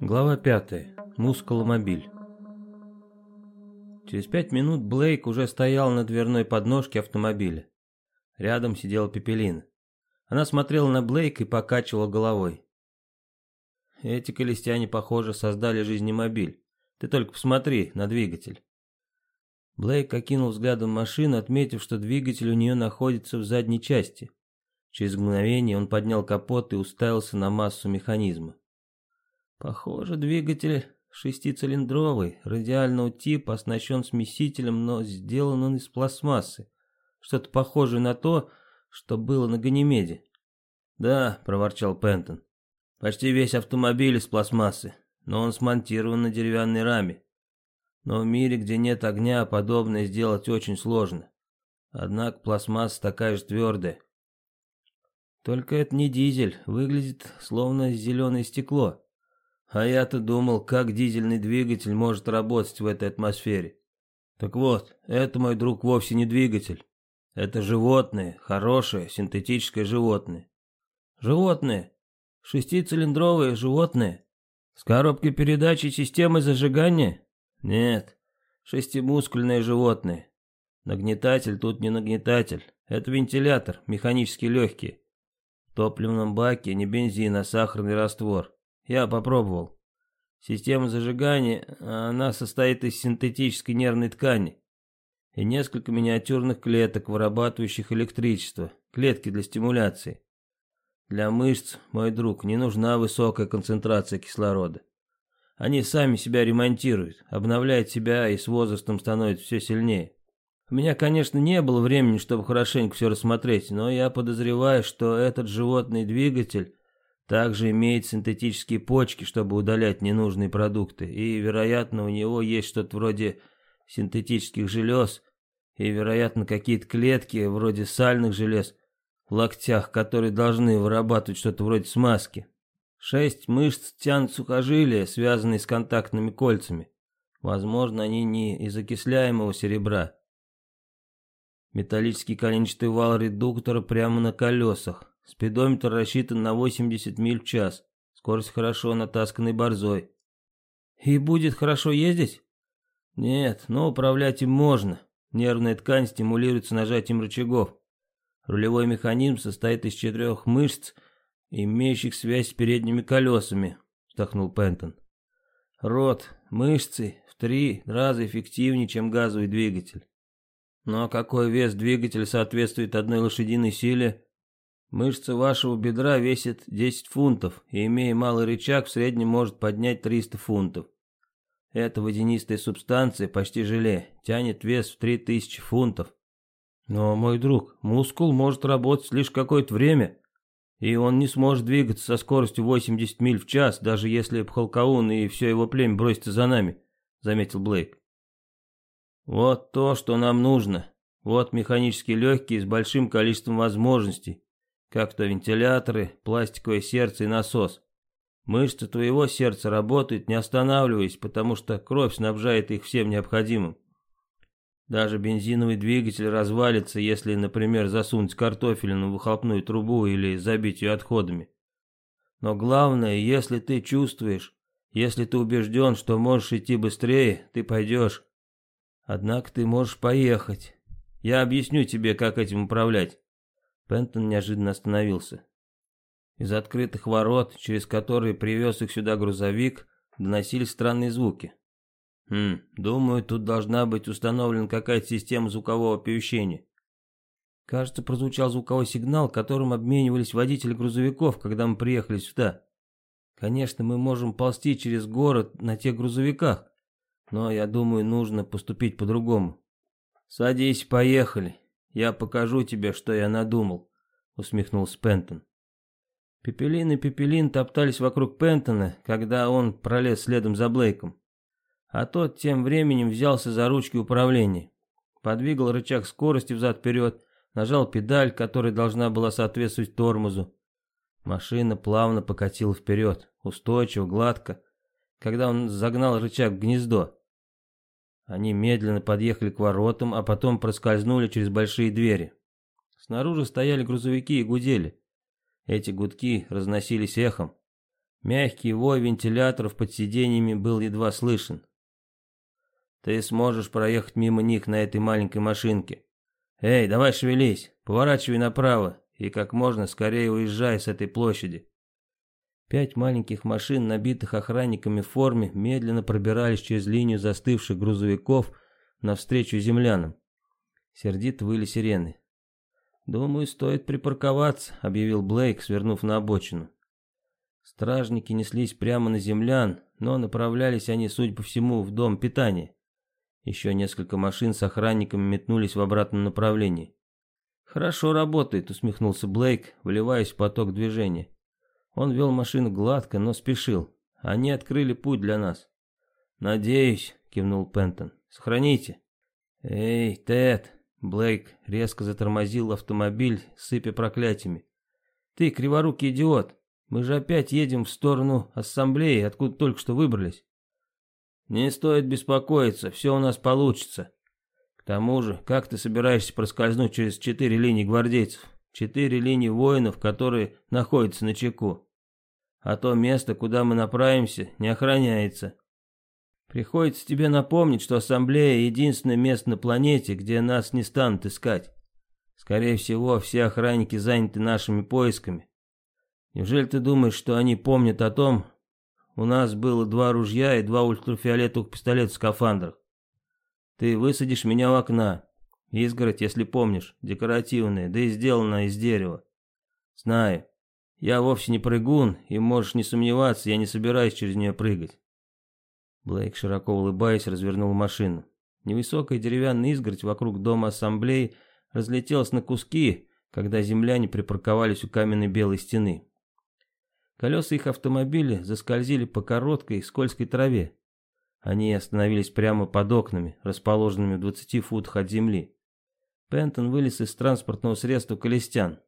Глава 5. Мускуломобиль. Через пять минут Блейк уже стоял на дверной подножке автомобиля. Рядом сидела Пепелина. Она смотрела на Блейк и покачивала головой. Эти колестяне, похоже, создали жизнемобиль. Ты только посмотри на двигатель. Блейк окинул взглядом машину, отметив, что двигатель у нее находится в задней части. Через мгновение он поднял капот и уставился на массу механизма. Похоже, двигатель шестицилиндровый, радиального типа, оснащен смесителем, но сделан он из пластмассы. Что-то похожее на то, что было на Ганимеде. «Да», — проворчал Пентон, — «почти весь автомобиль из пластмассы, но он смонтирован на деревянной раме. Но в мире, где нет огня, подобное сделать очень сложно. Однако пластмасса такая же твердая. Только это не дизель, выглядит словно зеленое стекло. А я-то думал, как дизельный двигатель может работать в этой атмосфере. Так вот, это, мой друг, вовсе не двигатель. Это животные, хорошее, синтетическое животное. Животные. Шестицилиндровые животные. С коробкой передач и системой зажигания? Нет. Шестимускульные животные. Нагнетатель тут не нагнетатель. Это вентилятор, механически легкий. В топливном баке не бензин, а сахарный раствор. Я попробовал. Система зажигания, она состоит из синтетической нервной ткани и несколько миниатюрных клеток, вырабатывающих электричество, клетки для стимуляции. Для мышц, мой друг, не нужна высокая концентрация кислорода. Они сами себя ремонтируют, обновляют себя и с возрастом становятся все сильнее. У меня, конечно, не было времени, чтобы хорошенько все рассмотреть, но я подозреваю, что этот животный двигатель также имеет синтетические почки, чтобы удалять ненужные продукты, и, вероятно, у него есть что-то вроде синтетических желез, и, вероятно, какие-то клетки, вроде сальных желез, в локтях, которые должны вырабатывать что-то вроде смазки. Шесть мышц тянут сухожилия, связанные с контактными кольцами. Возможно, они не из окисляемого серебра. Металлический коленчатый вал редуктора прямо на колесах. Спидометр рассчитан на 80 миль в час. Скорость хорошо натасканной борзой. И будет хорошо ездить? Нет, но управлять им можно. Нервная ткань стимулируется нажатием рычагов. Рулевой механизм состоит из четырех мышц, имеющих связь с передними колесами, вздохнул Пентон. Рот, мышцы в три раза эффективнее, чем газовый двигатель. Но какой вес двигателя соответствует одной лошадиной силе? Мышца вашего бедра весит 10 фунтов, и имея малый рычаг, в среднем может поднять 300 фунтов. Эта водянистая субстанция, почти желе, тянет вес в 3000 фунтов. Но, мой друг, мускул может работать лишь какое-то время, и он не сможет двигаться со скоростью 80 миль в час, даже если Пхалкаун и все его племя бросится за нами, заметил Блейк. Вот то, что нам нужно. Вот механические легкие с большим количеством возможностей, как то вентиляторы, пластиковое сердце и насос. Мышцы твоего сердца работают, не останавливаясь, потому что кровь снабжает их всем необходимым. Даже бензиновый двигатель развалится, если, например, засунуть картофелину в выхлопную трубу или забить ее отходами. Но главное, если ты чувствуешь, если ты убежден, что можешь идти быстрее, ты пойдешь. Однако ты можешь поехать. Я объясню тебе, как этим управлять. Пентон неожиданно остановился. Из открытых ворот, через которые привез их сюда грузовик, доносились странные звуки. Хм, думаю, тут должна быть установлена какая-то система звукового оповещения. Кажется, прозвучал звуковой сигнал, которым обменивались водители грузовиков, когда мы приехали сюда. Конечно, мы можем ползти через город на тех грузовиках, но я думаю, нужно поступить по-другому. Садись, поехали. Я покажу тебе, что я надумал, усмехнулся Пентон. Пепелин и Пепелин топтались вокруг Пентона, когда он пролез следом за Блейком. А тот тем временем взялся за ручки управления. Подвигал рычаг скорости взад-вперед, нажал педаль, которая должна была соответствовать тормозу. Машина плавно покатила вперед, устойчиво, гладко, когда он загнал рычаг в гнездо. Они медленно подъехали к воротам, а потом проскользнули через большие двери. Снаружи стояли грузовики и гудели. Эти гудки разносились эхом. Мягкий вой вентиляторов под сиденьями был едва слышен. Ты сможешь проехать мимо них на этой маленькой машинке. Эй, давай шевелись, поворачивай направо и как можно скорее уезжай с этой площади. Пять маленьких машин, набитых охранниками в форме, медленно пробирались через линию застывших грузовиков навстречу землянам. Сердито выли сирены. «Думаю, стоит припарковаться», — объявил Блейк, свернув на обочину. Стражники неслись прямо на землян, но направлялись они, судя по всему, в дом питания. Еще несколько машин с охранниками метнулись в обратном направлении. «Хорошо работает», — усмехнулся Блейк, вливаясь в поток движения. Он вел машину гладко, но спешил. Они открыли путь для нас. «Надеюсь», — кивнул Пентон. «Сохраните». «Эй, Тед!» Блейк резко затормозил автомобиль, сыпя проклятиями. «Ты криворукий идиот! Мы же опять едем в сторону ассамблеи, откуда только что выбрались». «Не стоит беспокоиться, все у нас получится. К тому же, как ты собираешься проскользнуть через четыре линии гвардейцев? Четыре линии воинов, которые находятся на чеку. А то место, куда мы направимся, не охраняется. Приходится тебе напомнить, что ассамблея — единственное место на планете, где нас не станут искать. Скорее всего, все охранники заняты нашими поисками. Неужели ты думаешь, что они помнят о том, у нас было два ружья и два ультрафиолетовых пистолета в скафандрах. Ты высадишь меня у окна. Изгородь, если помнишь, декоративная, да и сделана из дерева. Знаю. Я вовсе не прыгун, и можешь не сомневаться, я не собираюсь через нее прыгать. Блейк, широко улыбаясь, развернул машину. Невысокая деревянная изгородь вокруг дома ассамблеи разлетелась на куски, когда земляне припарковались у каменной белой стены. Колеса их автомобиля заскользили по короткой скользкой траве. Они остановились прямо под окнами, расположенными в 20 футах от земли. Пентон вылез из транспортного средства колестян.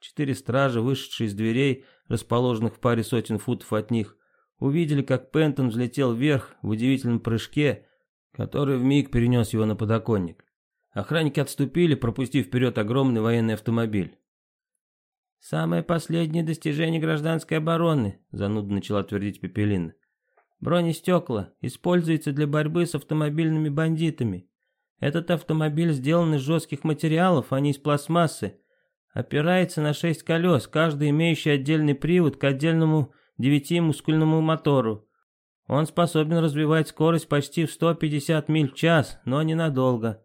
Четыре стража, вышедшие из дверей, расположенных в паре сотен футов от них, увидели, как Пентон взлетел вверх в удивительном прыжке, который вмиг перенес его на подоконник. Охранники отступили, пропустив вперед огромный военный автомобиль. «Самое последнее достижение гражданской обороны», — занудно начала твердить Пепелина. «Бронестекла используется для борьбы с автомобильными бандитами. Этот автомобиль сделан из жестких материалов, а не из пластмассы. Опирается на шесть колес, каждый имеющий отдельный привод к отдельному девятимускульному мотору. Он способен развивать скорость почти в 150 миль в час, но ненадолго.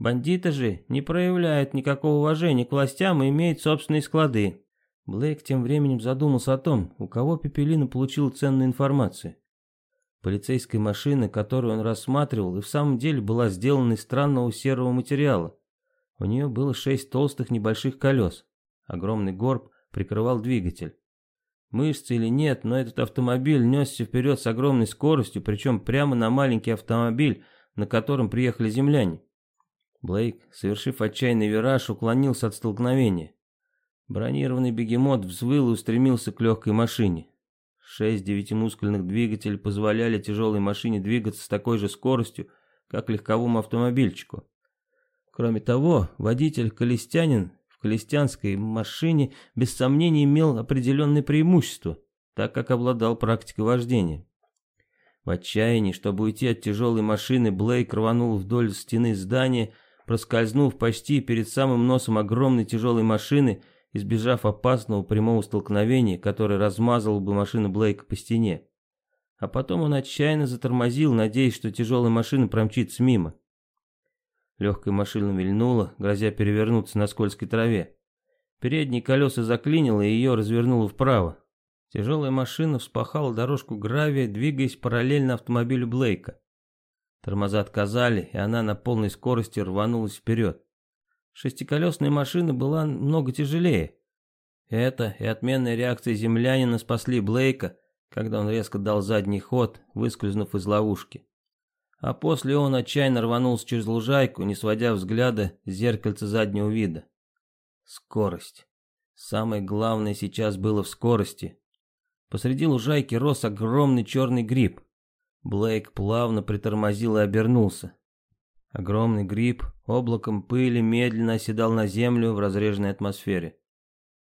Бандиты же не проявляют никакого уважения к властям и имеют собственные склады. Блейк тем временем задумался о том, у кого Пепелина получил ценную информацию. Полицейская машина, которую он рассматривал, и в самом деле была сделана из странного серого материала. У нее было шесть толстых небольших колес. Огромный горб прикрывал двигатель. Мышцы или нет, но этот автомобиль несся вперед с огромной скоростью, причем прямо на маленький автомобиль, на котором приехали земляне. Блейк, совершив отчаянный вираж, уклонился от столкновения. Бронированный бегемот взвыл и устремился к легкой машине. Шесть девятимускульных двигателей позволяли тяжелой машине двигаться с такой же скоростью, как легковому автомобильчику. Кроме того, водитель-колестянин в колестянской машине без сомнения имел определенные преимущества, так как обладал практикой вождения. В отчаянии, чтобы уйти от тяжелой машины, Блейк рванул вдоль стены здания, проскользнув почти перед самым носом огромной тяжелой машины, избежав опасного прямого столкновения, которое размазало бы машину Блейка по стене. А потом он отчаянно затормозил, надеясь, что тяжелая машина промчится мимо. Легкая машина вильнула, грозя перевернуться на скользкой траве. Передние колеса заклинило, и ее развернуло вправо. Тяжелая машина вспахала дорожку гравия, двигаясь параллельно автомобилю Блейка. Тормоза отказали, и она на полной скорости рванулась вперед. Шестиколесная машина была много тяжелее. Это и отменная реакция землянина спасли Блейка, когда он резко дал задний ход, выскользнув из ловушки. А после он отчаянно рванулся через лужайку, не сводя взгляда с зеркальца заднего вида. Скорость. Самое главное сейчас было в скорости. Посреди лужайки рос огромный черный гриб. Блейк плавно притормозил и обернулся. Огромный гриб облаком пыли медленно оседал на землю в разреженной атмосфере.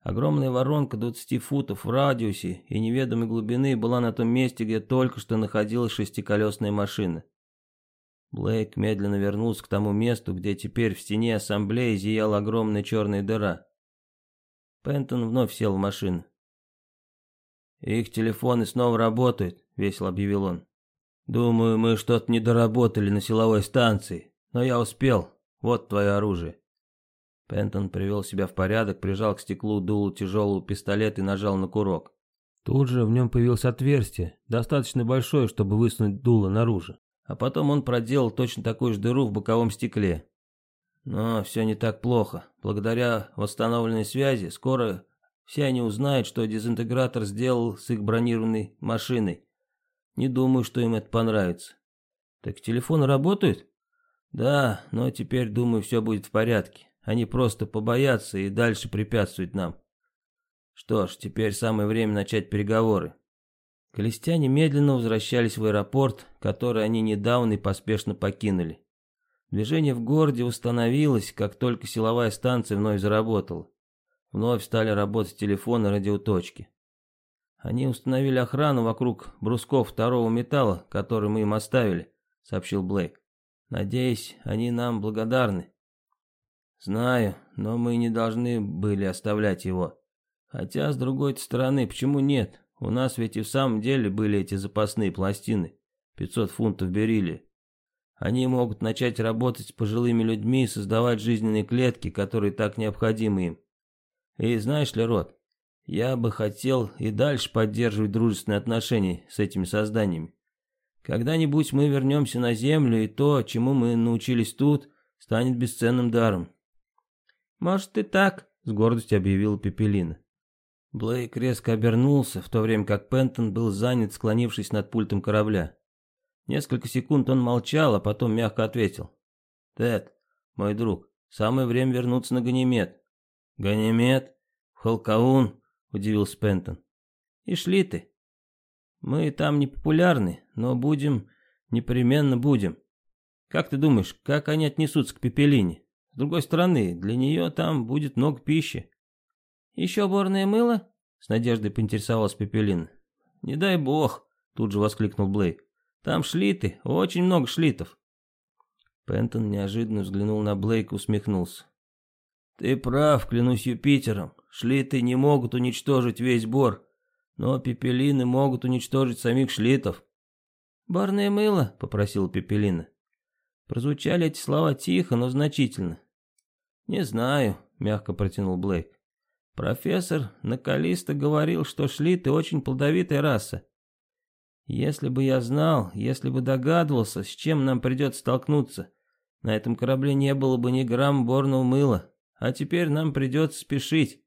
Огромная воронка 20 футов в радиусе и неведомой глубины была на том месте, где только что находилась шестиколесная машина. Блейк медленно вернулся к тому месту, где теперь в стене ассамблеи зияла огромная черная дыра. Пентон вновь сел в машину. «Их телефоны снова работают», — весело объявил он. «Думаю, мы что-то не доработали на силовой станции, но я успел. Вот твое оружие». Пентон привел себя в порядок, прижал к стеклу дуло тяжелого пистолета и нажал на курок. Тут же в нем появилось отверстие, достаточно большое, чтобы высунуть дуло наружу. А потом он проделал точно такую же дыру в боковом стекле. Но все не так плохо. Благодаря восстановленной связи, скоро все они узнают, что дезинтегратор сделал с их бронированной машиной. Не думаю, что им это понравится. Так телефоны работают? Да, но теперь, думаю, все будет в порядке. Они просто побоятся и дальше препятствуют нам. Что ж, теперь самое время начать переговоры. Колестяне медленно возвращались в аэропорт, который они недавно и поспешно покинули. Движение в городе восстановилось, как только силовая станция вновь заработала. Вновь стали работать телефоны радиоточки. Они установили охрану вокруг брусков второго металла, который мы им оставили, сообщил Блейк. Надеюсь, они нам благодарны. Знаю, но мы не должны были оставлять его. Хотя, с другой стороны, почему нет? У нас ведь и в самом деле были эти запасные пластины. 500 фунтов берили. Они могут начать работать с пожилыми людьми и создавать жизненные клетки, которые так необходимы им. И знаешь ли, Рот, я бы хотел и дальше поддерживать дружественные отношения с этими созданиями. Когда-нибудь мы вернемся на Землю, и то, чему мы научились тут, станет бесценным даром. «Может и так», — с гордостью объявила Пепелина. Блейк резко обернулся, в то время как Пентон был занят, склонившись над пультом корабля. Несколько секунд он молчал, а потом мягко ответил. «Тед, мой друг, самое время вернуться на Ганимед». «Ганимед? В Халкаун?» — удивился Пентон. «И шли ты. Мы там не популярны, но будем, непременно будем. Как ты думаешь, как они отнесутся к Пепелине?» С другой стороны, для нее там будет много пищи. «Еще борное мыло?» — с надеждой поинтересовалась Пепелин. «Не дай бог!» — тут же воскликнул Блейк. «Там шлиты, очень много шлитов». Пентон неожиданно взглянул на Блейка и усмехнулся. «Ты прав, клянусь Юпитером. Шлиты не могут уничтожить весь бор, но пепелины могут уничтожить самих шлитов». «Барное мыло?» — попросила Пепелина. Прозвучали эти слова тихо, но значительно. «Не знаю», — мягко протянул Блейк. «Профессор Накалиста говорил, что шлиты очень плодовитая раса. Если бы я знал, если бы догадывался, с чем нам придется столкнуться, на этом корабле не было бы ни грамм борного мыла, а теперь нам придется спешить.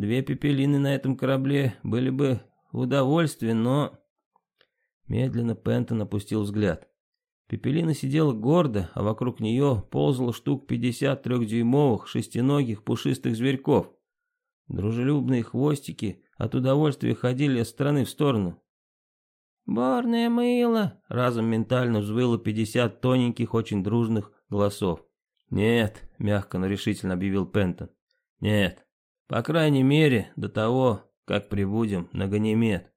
Две пепелины на этом корабле были бы в удовольствие, но...» Медленно Пентон опустил взгляд. Пепелина сидела гордо, а вокруг нее ползало штук пятьдесят трехдюймовых шестиногих пушистых зверьков. Дружелюбные хвостики от удовольствия ходили из стороны в сторону. «Барное мыло!» — разом ментально взвыло пятьдесят тоненьких, очень дружных голосов. «Нет», — мягко, но решительно объявил Пентон. «Нет. По крайней мере, до того, как прибудем на Ганимед».